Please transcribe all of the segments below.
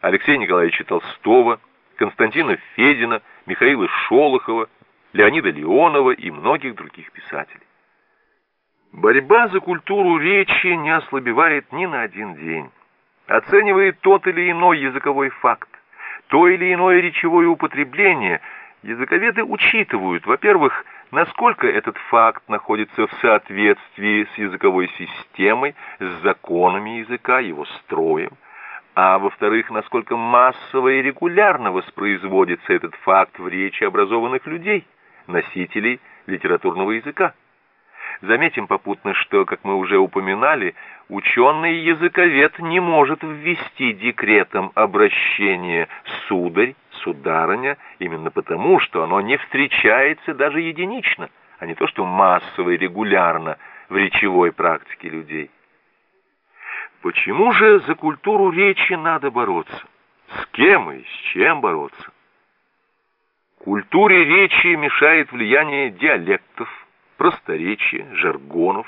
Алексея Николаевича Толстого, Константина Федина, Михаила Шолохова, Леонида Леонова и многих других писателей. Борьба за культуру речи не ослабевает ни на один день. Оценивает тот или иной языковой факт, то или иное речевое употребление, языковеды учитывают, во-первых, насколько этот факт находится в соответствии с языковой системой, с законами языка, его строем, а во-вторых, насколько массово и регулярно воспроизводится этот факт в речи образованных людей, носителей литературного языка. Заметим попутно, что, как мы уже упоминали, ученый-языковед не может ввести декретом обращение «сударь», «сударыня» именно потому, что оно не встречается даже единично, а не то, что массово и регулярно в речевой практике людей. Почему же за культуру речи надо бороться? С кем и с чем бороться? Культуре речи мешает влияние диалектов, просторечия, жаргонов,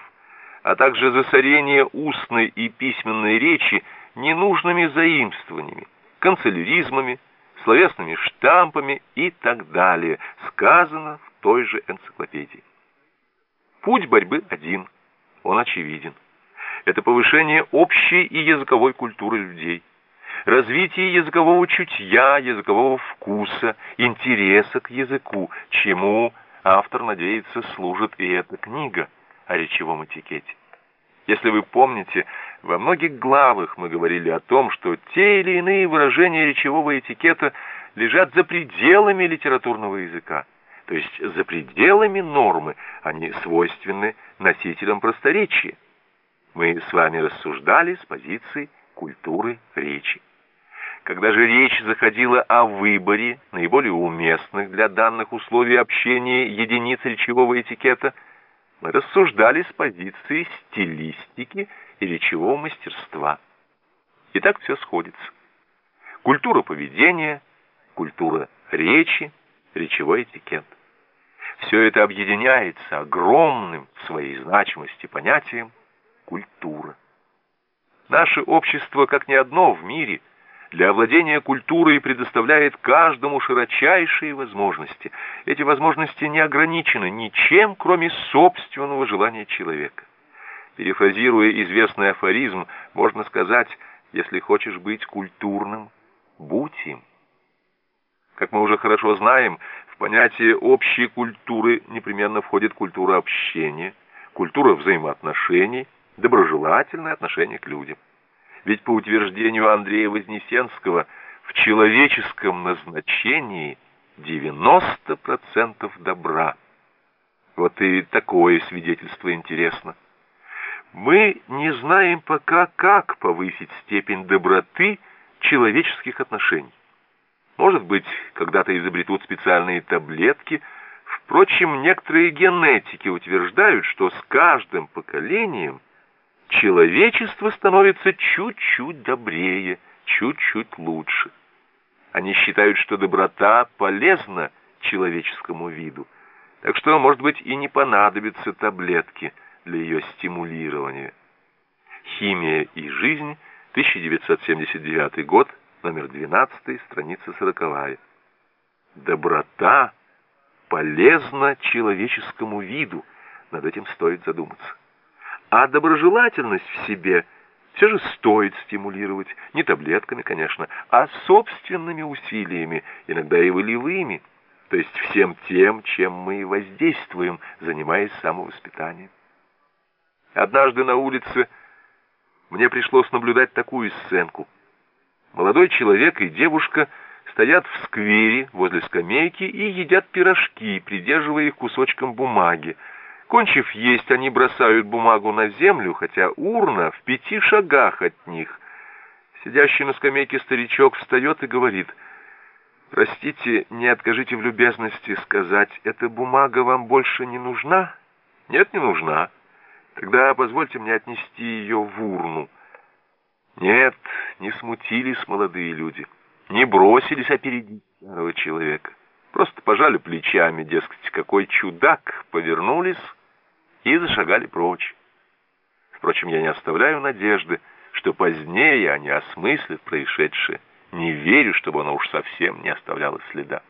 а также засорение устной и письменной речи ненужными заимствованиями, канцеляризмами, словесными штампами и так далее, сказано в той же энциклопедии. Путь борьбы один, он очевиден. Это повышение общей и языковой культуры людей, развитие языкового чутья, языкового вкуса, интереса к языку, чему автор надеется служит и эта книга о речевом этикете. Если вы помните, во многих главах мы говорили о том, что те или иные выражения речевого этикета лежат за пределами литературного языка, то есть за пределами нормы, они свойственны носителям просторечия. Мы с вами рассуждали с позиции культуры речи. Когда же речь заходила о выборе наиболее уместных для данных условий общения единиц речевого этикета, мы рассуждали с позиции стилистики и речевого мастерства. И так все сходится. Культура поведения, культура речи, речевой этикет. Все это объединяется огромным своей значимости понятием культура. Наше общество, как ни одно в мире, для овладения культурой предоставляет каждому широчайшие возможности. Эти возможности не ограничены ничем, кроме собственного желания человека. Перефразируя известный афоризм, можно сказать, если хочешь быть культурным, будь им. Как мы уже хорошо знаем, в понятие общей культуры непременно входит культура общения, культура взаимоотношений – доброжелательное отношение к людям. Ведь по утверждению Андрея Вознесенского в человеческом назначении 90% добра. Вот и такое свидетельство интересно. Мы не знаем пока, как повысить степень доброты человеческих отношений. Может быть, когда-то изобретут специальные таблетки. Впрочем, некоторые генетики утверждают, что с каждым поколением – человечество становится чуть-чуть добрее, чуть-чуть лучше. Они считают, что доброта полезна человеческому виду, так что, может быть, и не понадобятся таблетки для ее стимулирования. «Химия и жизнь», 1979 год, номер 12, страница 40. Доброта полезна человеческому виду, над этим стоит задуматься. А доброжелательность в себе все же стоит стимулировать, не таблетками, конечно, а собственными усилиями, иногда и волевыми, то есть всем тем, чем мы воздействуем, занимаясь самовоспитанием. Однажды на улице мне пришлось наблюдать такую сценку. Молодой человек и девушка стоят в сквере возле скамейки и едят пирожки, придерживая их кусочком бумаги. Кончив есть, они бросают бумагу на землю, хотя урна в пяти шагах от них. Сидящий на скамейке старичок встает и говорит, «Простите, не откажите в любезности сказать, эта бумага вам больше не нужна?» «Нет, не нужна. Тогда позвольте мне отнести ее в урну». Нет, не смутились молодые люди, не бросились опередить старого человека. Просто пожали плечами, дескать, какой чудак, повернулись и зашагали прочь. Впрочем, я не оставляю надежды, что позднее они осмыслят происшедшее, Не верю, чтобы оно уж совсем не оставляло следа.